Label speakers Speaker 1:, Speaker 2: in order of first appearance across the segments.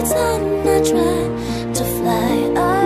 Speaker 1: every time I try to fly. I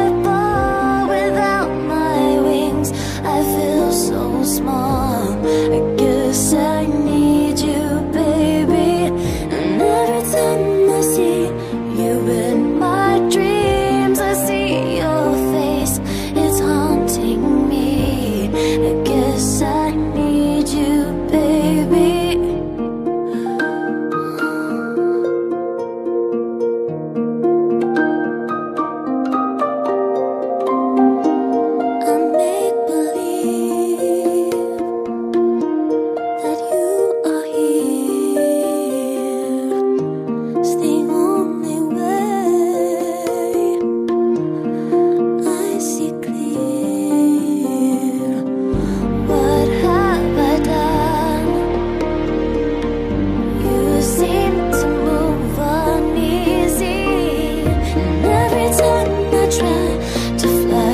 Speaker 1: try to fly.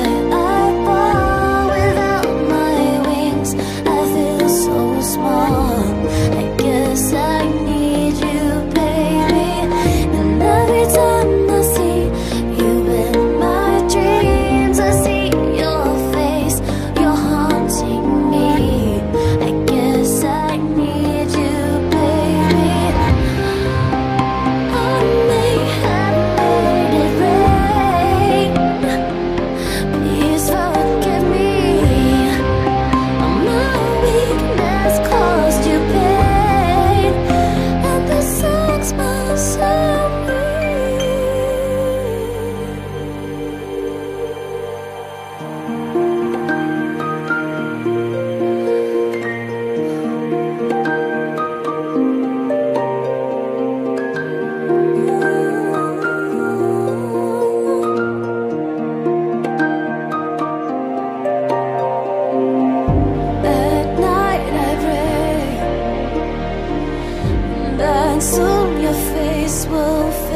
Speaker 1: will